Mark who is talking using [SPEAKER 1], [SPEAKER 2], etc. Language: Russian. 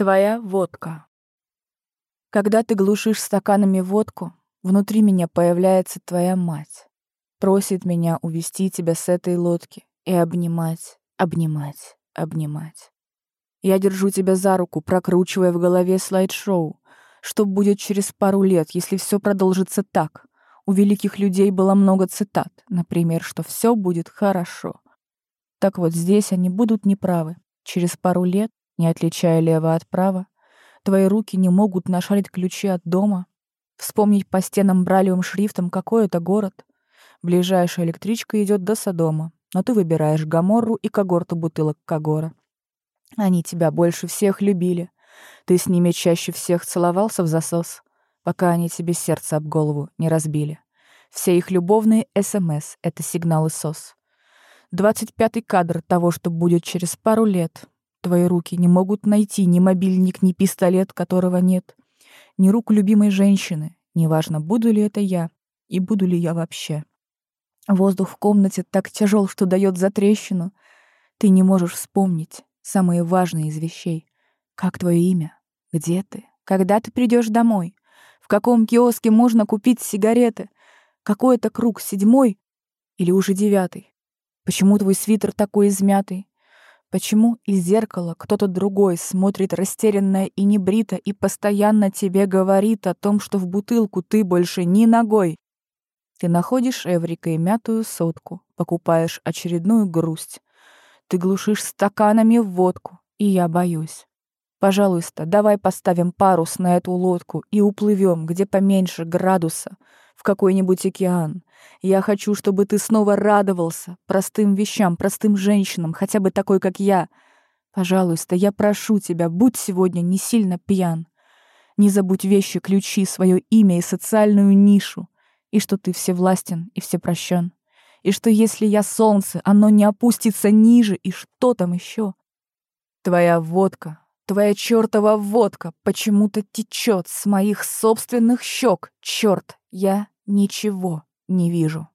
[SPEAKER 1] Твоя водка. Когда ты глушишь стаканами водку, внутри меня появляется твоя мать. Просит меня увести тебя с этой лодки и обнимать, обнимать, обнимать. Я держу тебя за руку, прокручивая в голове слайд-шоу. Что будет через пару лет, если все продолжится так? У великих людей было много цитат, например, что все будет хорошо. Так вот здесь они будут неправы. Через пару лет не отличая лево от права. Твои руки не могут нашарить ключи от дома, вспомнить по стенам бралевым шрифтом, какой это город. Ближайшая электричка идет до Содома, но ты выбираешь Гаморру и когорту бутылок Кагора. Они тебя больше всех любили. Ты с ними чаще всех целовался в засос, пока они тебе сердце об голову не разбили. Все их любовные СМС — это сигналы СОС. Двадцать пятый кадр того, что будет через пару лет, Твои руки не могут найти ни мобильник, ни пистолет, которого нет, ни руку любимой женщины. Неважно, буду ли это я и буду ли я вообще. Воздух в комнате так тяжел, что дает затрещину. Ты не можешь вспомнить самые важные из вещей. Как твое имя? Где ты? Когда ты придешь домой? В каком киоске можно купить сигареты? Какой это круг, седьмой или уже девятый? Почему твой свитер такой измятый? Почему из зеркала кто-то другой смотрит растерянно и небрито и постоянно тебе говорит о том, что в бутылку ты больше ни ногой? Ты находишь Эврикой мятую сотку, покупаешь очередную грусть. Ты глушишь стаканами водку, и я боюсь. Пожалуйста, давай поставим парус на эту лодку и уплывем, где поменьше градуса, в какой-нибудь океан. Я хочу, чтобы ты снова радовался простым вещам, простым женщинам, хотя бы такой, как я. Пожалуйста, я прошу тебя, будь сегодня не сильно пьян. Не забудь вещи, ключи, свое имя и социальную нишу. И что ты всевластен и всепрощен. И что если я солнце, оно не опустится ниже, и что там еще? Твоя водка, твоя чертова водка почему-то течет с моих собственных щек. Черт, я ничего не вижу.